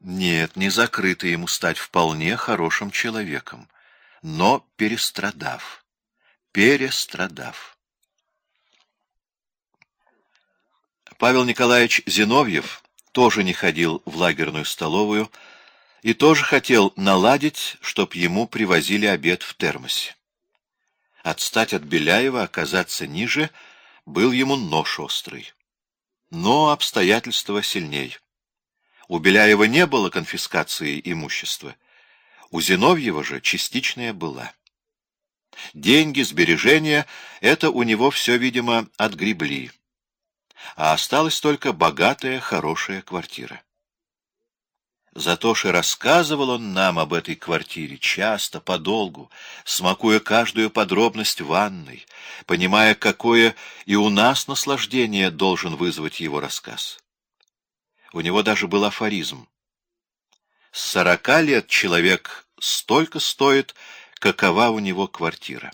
Нет, не закрыто ему стать вполне хорошим человеком, но перестрадав, перестрадав. Павел Николаевич Зиновьев тоже не ходил в лагерную столовую и тоже хотел наладить, чтоб ему привозили обед в термосе. Отстать от Беляева, оказаться ниже, был ему нож острый. Но обстоятельства сильней. У Беляева не было конфискации имущества. У Зиновьева же частичная была. Деньги, сбережения — это у него все, видимо, отгребли. А осталась только богатая, хорошая квартира. Зато же рассказывал он нам об этой квартире часто, подолгу, смакуя каждую подробность ванной, понимая, какое и у нас наслаждение должен вызвать его рассказ. У него даже был афоризм. С сорока лет человек столько стоит, какова у него квартира.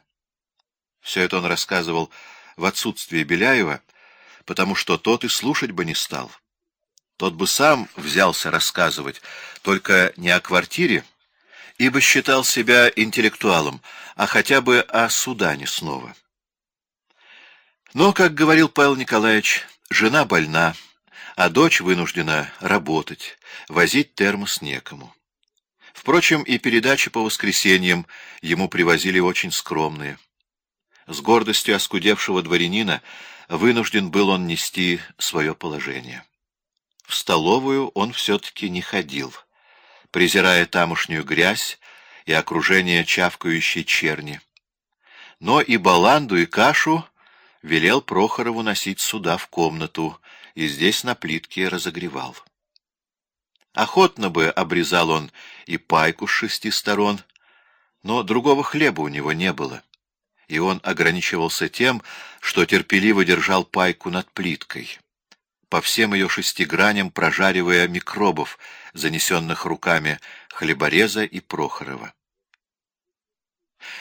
Все это он рассказывал в отсутствие Беляева, потому что тот и слушать бы не стал. Тот бы сам взялся рассказывать, только не о квартире, ибо считал себя интеллектуалом, а хотя бы о Судане снова. Но, как говорил Павел Николаевич, жена больна, а дочь вынуждена работать, возить термос некому. Впрочем, и передачи по воскресеньям ему привозили очень скромные. С гордостью оскудевшего дворянина вынужден был он нести свое положение. В столовую он все-таки не ходил, презирая тамошнюю грязь и окружение чавкающей черни. Но и баланду, и кашу велел Прохорову носить сюда в комнату, и здесь на плитке разогревал. Охотно бы обрезал он и пайку с шести сторон, но другого хлеба у него не было, и он ограничивался тем, что терпеливо держал пайку над плиткой, по всем ее шести граням прожаривая микробов, занесенных руками хлебореза и Прохорова.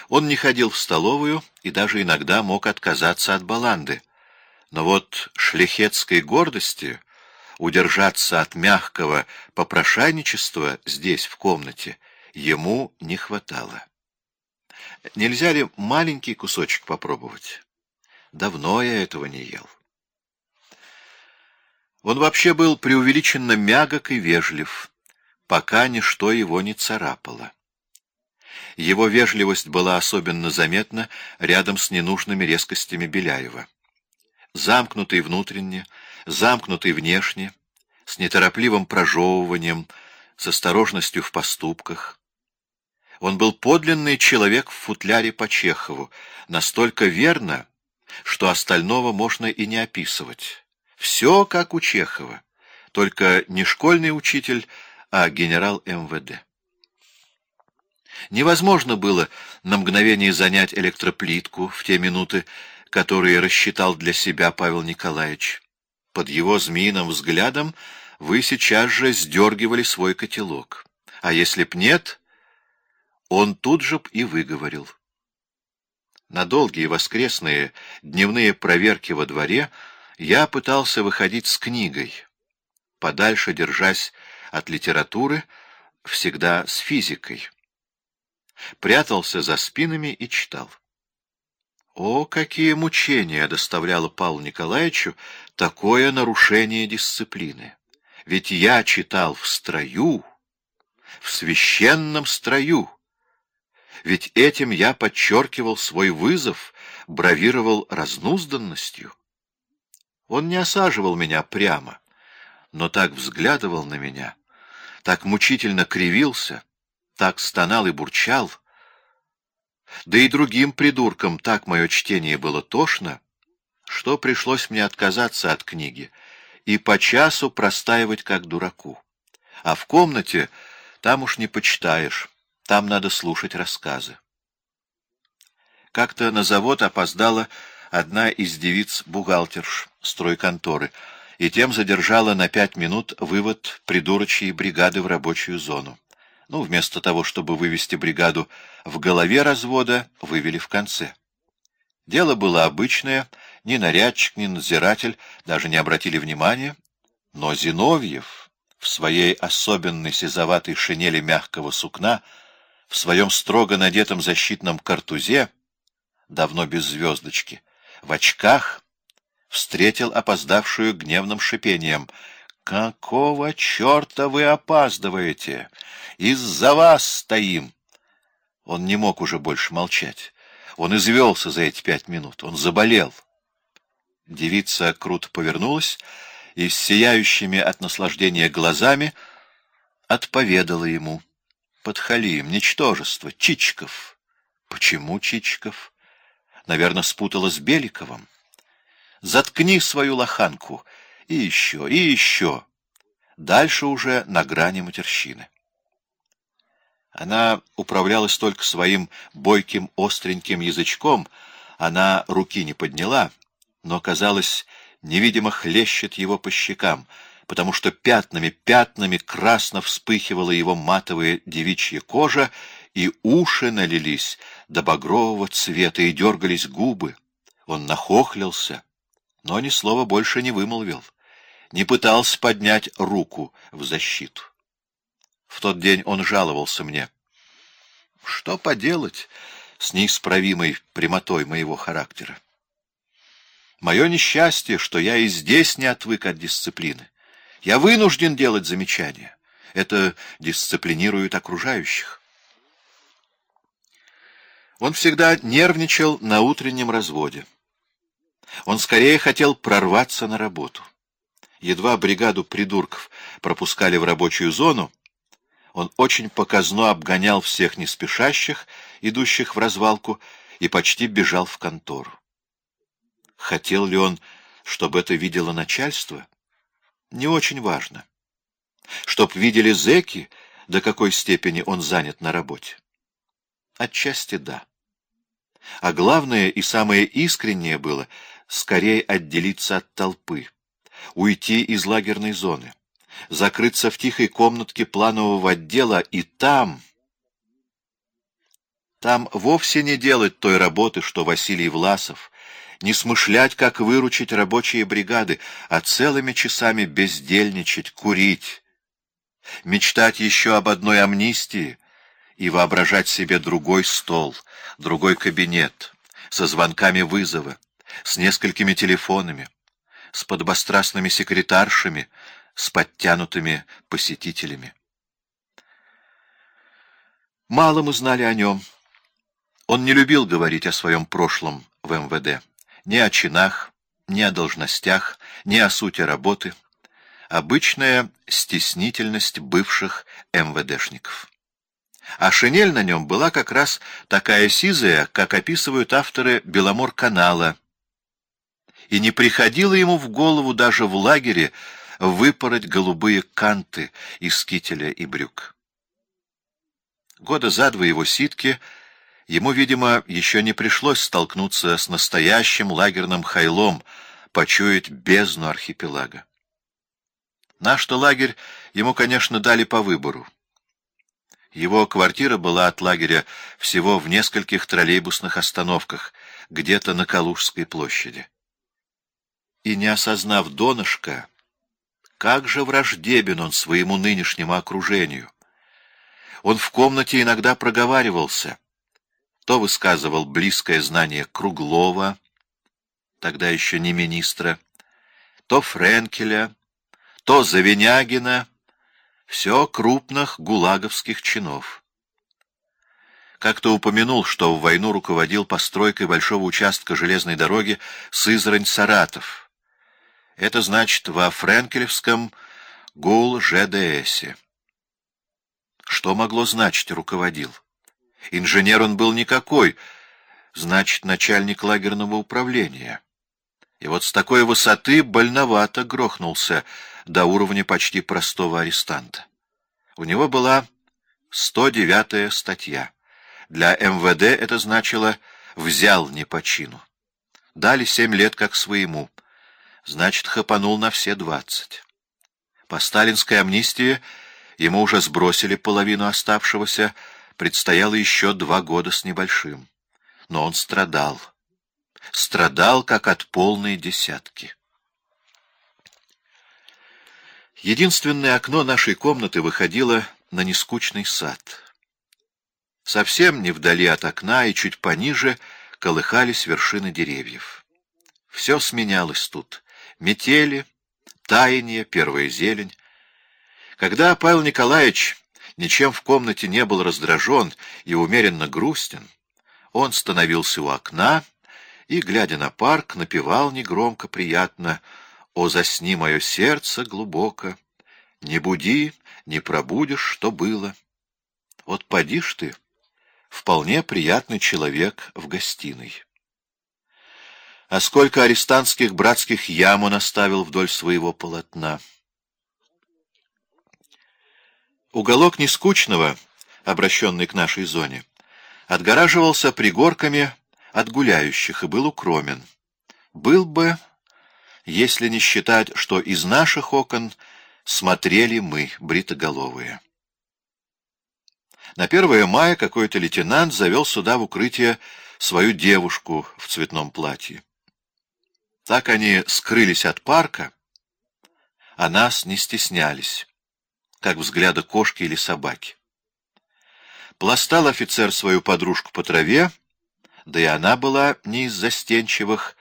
Он не ходил в столовую и даже иногда мог отказаться от баланды, но вот шляхетской гордости удержаться от мягкого попрошайничества здесь, в комнате, ему не хватало. Нельзя ли маленький кусочек попробовать? Давно я этого не ел. Он вообще был преувеличенно мягок и вежлив, пока ничто его не царапало. Его вежливость была особенно заметна рядом с ненужными резкостями Беляева замкнутый внутренне, замкнутый внешне, с неторопливым прожевыванием, с осторожностью в поступках. Он был подлинный человек в футляре по Чехову, настолько верно, что остального можно и не описывать. Все как у Чехова, только не школьный учитель, а генерал МВД. Невозможно было на мгновение занять электроплитку в те минуты, которые рассчитал для себя Павел Николаевич. Под его змеиным взглядом вы сейчас же сдергивали свой котелок. А если б нет, он тут же б и выговорил. На долгие воскресные дневные проверки во дворе я пытался выходить с книгой, подальше держась от литературы, всегда с физикой. Прятался за спинами и читал. О, какие мучения доставляло Павлу Николаевичу такое нарушение дисциплины! Ведь я читал в строю, в священном строю. Ведь этим я подчеркивал свой вызов, бравировал разнузданностью. Он не осаживал меня прямо, но так взглядывал на меня, так мучительно кривился, так стонал и бурчал — да и другим придуркам так мое чтение было тошно, что пришлось мне отказаться от книги и по часу простаивать как дураку. А в комнате там уж не почитаешь, там надо слушать рассказы. Как-то на завод опоздала одна из девиц-бухгалтерш стройконторы, и тем задержала на пять минут вывод придурочьей бригады в рабочую зону. Ну, вместо того, чтобы вывести бригаду в голове развода, вывели в конце. Дело было обычное, ни нарядчик, ни надзиратель даже не обратили внимания, но Зиновьев в своей особенной сизоватой шинели мягкого сукна, в своем строго надетом защитном картузе, давно без звездочки, в очках, встретил опоздавшую гневным шипением. «Какого черта вы опаздываете? Из-за вас стоим!» Он не мог уже больше молчать. Он извелся за эти пять минут. Он заболел. Девица круто повернулась и с сияющими от наслаждения глазами отповедала ему. Подхалим, ничтожество, Чичиков. Почему Чичиков? Наверное, спутала с Беликовым. Заткни свою лоханку. И еще, и еще. Дальше уже на грани матерщины. Она управлялась только своим бойким остреньким язычком, она руки не подняла, но, казалось, невидимо хлещет его по щекам, потому что пятнами, пятнами красно вспыхивала его матовая девичья кожа, и уши налились до багрового цвета, и дергались губы. Он нахохлился, но ни слова больше не вымолвил, не пытался поднять руку в защиту. В тот день он жаловался мне. Что поделать с неисправимой прямотой моего характера? Мое несчастье, что я и здесь не отвык от дисциплины. Я вынужден делать замечания. Это дисциплинирует окружающих. Он всегда нервничал на утреннем разводе. Он скорее хотел прорваться на работу. Едва бригаду придурков пропускали в рабочую зону, он очень показно обгонял всех неспешащих, идущих в развалку, и почти бежал в контору. Хотел ли он, чтобы это видело начальство? Не очень важно. Чтоб видели зэки, до какой степени он занят на работе. Отчасти да. А главное и самое искреннее было скорее отделиться от толпы, уйти из лагерной зоны закрыться в тихой комнатке планового отдела и там... Там вовсе не делать той работы, что Василий Власов, не смышлять, как выручить рабочие бригады, а целыми часами бездельничать, курить, мечтать еще об одной амнистии и воображать себе другой стол, другой кабинет, со звонками вызова, с несколькими телефонами, с подбострастными секретаршами, с подтянутыми посетителями. Мало мы знали о нем. Он не любил говорить о своем прошлом в МВД. Ни о чинах, ни о должностях, ни о сути работы. Обычная стеснительность бывших МВДшников. А шинель на нем была как раз такая сизая, как описывают авторы «Беломор-канала». И не приходило ему в голову даже в лагере выпороть голубые канты из кителя и брюк. Года за два его ситки ему, видимо, еще не пришлось столкнуться с настоящим лагерным хайлом, почуять бездну архипелага. Наш-то лагерь ему, конечно, дали по выбору. Его квартира была от лагеря всего в нескольких троллейбусных остановках, где-то на Калужской площади. И не осознав донышка, как же враждебен он своему нынешнему окружению! Он в комнате иногда проговаривался. То высказывал близкое знание Круглова, тогда еще не министра, то Френкеля, то Завинягина, все крупных гулаговских чинов. Как-то упомянул, что в войну руководил постройкой большого участка железной дороги Сызрань-Саратов — это значит во френкелевском ГУЛ-ЖДСе. Что могло значить «руководил»? Инженер он был никакой, значит, начальник лагерного управления. И вот с такой высоты больновато грохнулся до уровня почти простого арестанта. У него была 109-я статья. Для МВД это значило «взял не по чину». Дали семь лет как своему — значит, хапанул на все двадцать. По сталинской амнистии ему уже сбросили половину оставшегося, предстояло еще два года с небольшим. Но он страдал. Страдал, как от полной десятки. Единственное окно нашей комнаты выходило на нескучный сад. Совсем не вдали от окна и чуть пониже колыхались вершины деревьев. Все сменялось тут. Метели, таяние, первая зелень. Когда Павел Николаевич ничем в комнате не был раздражен и умеренно грустен, он становился у окна и, глядя на парк, напевал негромко, приятно «О, засни мое сердце глубоко, не буди, не пробудешь, что было». Вот поди ж ты, вполне приятный человек в гостиной. А сколько арестантских братских ям он оставил вдоль своего полотна. Уголок Нескучного, обращенный к нашей зоне, отгораживался пригорками от гуляющих и был укромен. Был бы, если не считать, что из наших окон смотрели мы, бритоголовые. На 1 мая какой-то лейтенант завел сюда в укрытие свою девушку в цветном платье. Так они скрылись от парка, а нас не стеснялись, как взгляда кошки или собаки. Пластал офицер свою подружку по траве, да и она была не из застенчивых.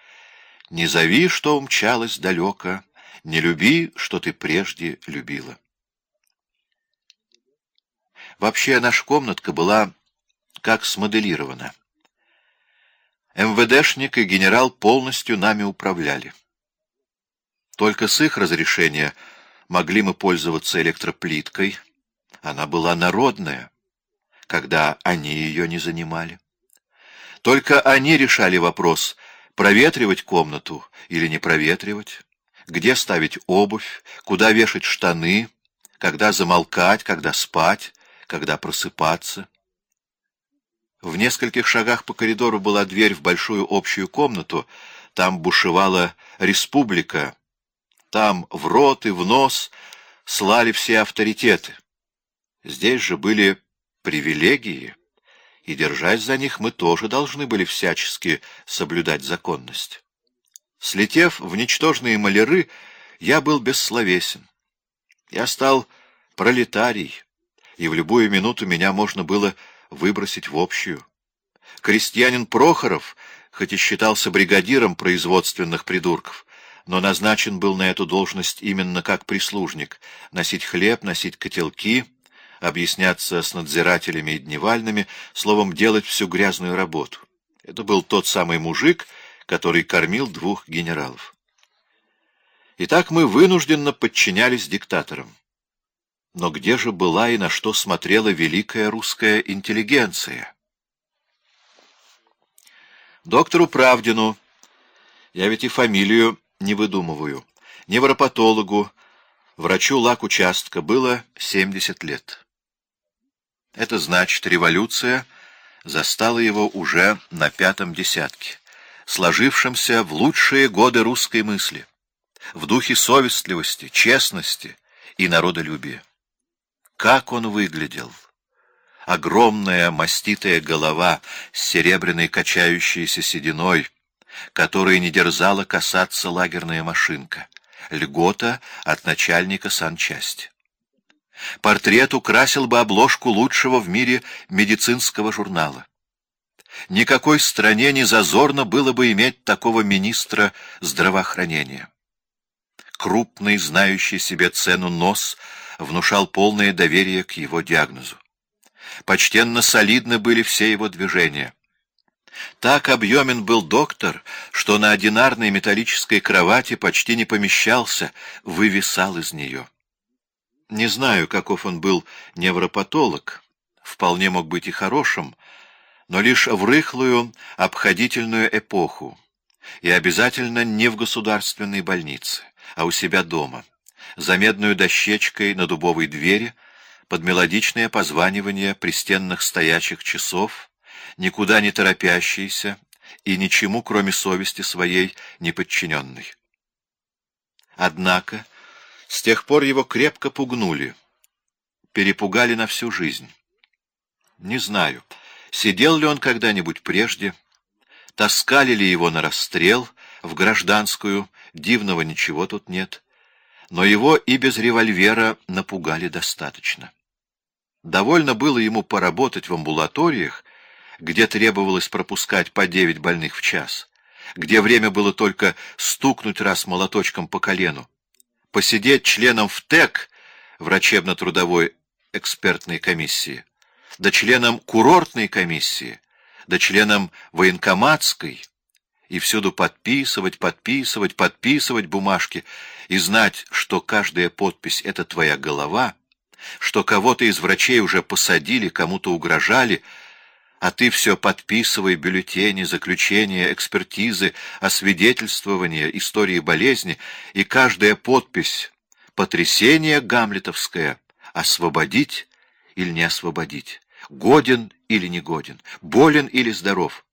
«Не зови, что умчалась далеко, не люби, что ты прежде любила». Вообще наша комнатка была как смоделирована. МВДшник и генерал полностью нами управляли. Только с их разрешения могли мы пользоваться электроплиткой. Она была народная, когда они ее не занимали. Только они решали вопрос, проветривать комнату или не проветривать, где ставить обувь, куда вешать штаны, когда замолкать, когда спать, когда просыпаться. В нескольких шагах по коридору была дверь в большую общую комнату, там бушевала республика, там в рот и в нос слали все авторитеты. Здесь же были привилегии, и, держась за них, мы тоже должны были всячески соблюдать законность. Слетев в ничтожные маляры, я был бессловесен. Я стал пролетарий, и в любую минуту меня можно было выбросить в общую. Крестьянин Прохоров, хоть и считался бригадиром производственных придурков, но назначен был на эту должность именно как прислужник — носить хлеб, носить котелки, объясняться с надзирателями и дневальными, словом, делать всю грязную работу. Это был тот самый мужик, который кормил двух генералов. Итак, мы вынужденно подчинялись диктаторам. Но где же была и на что смотрела великая русская интеллигенция? Доктору Правдину, я ведь и фамилию не выдумываю, невропатологу, врачу лак участка было 70 лет. Это значит, революция застала его уже на пятом десятке, сложившемся в лучшие годы русской мысли, в духе совестливости, честности и народолюбия. Как он выглядел! Огромная маститая голова с серебряной качающейся сединой, которой не дерзала касаться лагерная машинка, льгота от начальника санчасти. Портрет украсил бы обложку лучшего в мире медицинского журнала. Никакой стране не зазорно было бы иметь такого министра здравоохранения. Крупный, знающий себе цену нос — внушал полное доверие к его диагнозу. Почтенно солидны были все его движения. Так объемен был доктор, что на одинарной металлической кровати почти не помещался, вывисал из нее. Не знаю, каков он был невропатолог, вполне мог быть и хорошим, но лишь в рыхлую, обходительную эпоху, и обязательно не в государственной больнице, а у себя дома за медную дощечкой на дубовой двери, под мелодичное позванивание пристенных стоячих часов, никуда не торопящийся и ничему, кроме совести своей, не подчиненный. Однако с тех пор его крепко пугнули, перепугали на всю жизнь. Не знаю, сидел ли он когда-нибудь прежде, таскали ли его на расстрел, в гражданскую, дивного ничего тут нет, но его и без револьвера напугали достаточно. Довольно было ему поработать в амбулаториях, где требовалось пропускать по девять больных в час, где время было только стукнуть раз молоточком по колену, посидеть членом ВТЭК, врачебно-трудовой экспертной комиссии, да членом курортной комиссии, да членом военкоматской, и всюду подписывать, подписывать, подписывать бумажки и знать, что каждая подпись — это твоя голова, что кого-то из врачей уже посадили, кому-то угрожали, а ты все подписывай бюллетени, заключения, экспертизы, освидетельствования, истории болезни, и каждая подпись — потрясение гамлетовское — освободить или не освободить, годен или не годен, болен или здоров.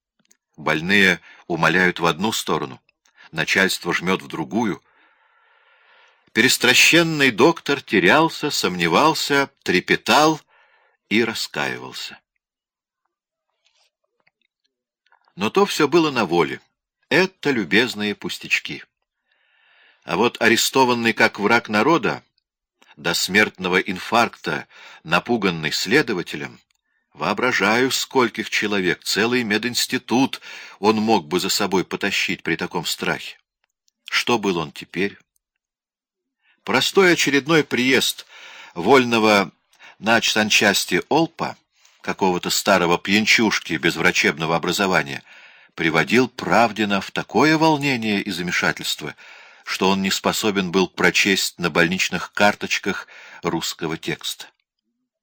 Больные умоляют в одну сторону, начальство жмет в другую. Перестращенный доктор терялся, сомневался, трепетал и раскаивался. Но то все было на воле. Это любезные пустячки. А вот арестованный как враг народа, до смертного инфаркта, напуганный следователем, Воображаю, скольких человек, целый мединститут он мог бы за собой потащить при таком страхе. Что был он теперь? Простой очередной приезд вольного на санчасти Олпа, какого-то старого пьянчушки без врачебного образования, приводил Правдина в такое волнение и замешательство, что он не способен был прочесть на больничных карточках русского текста.